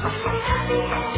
At the.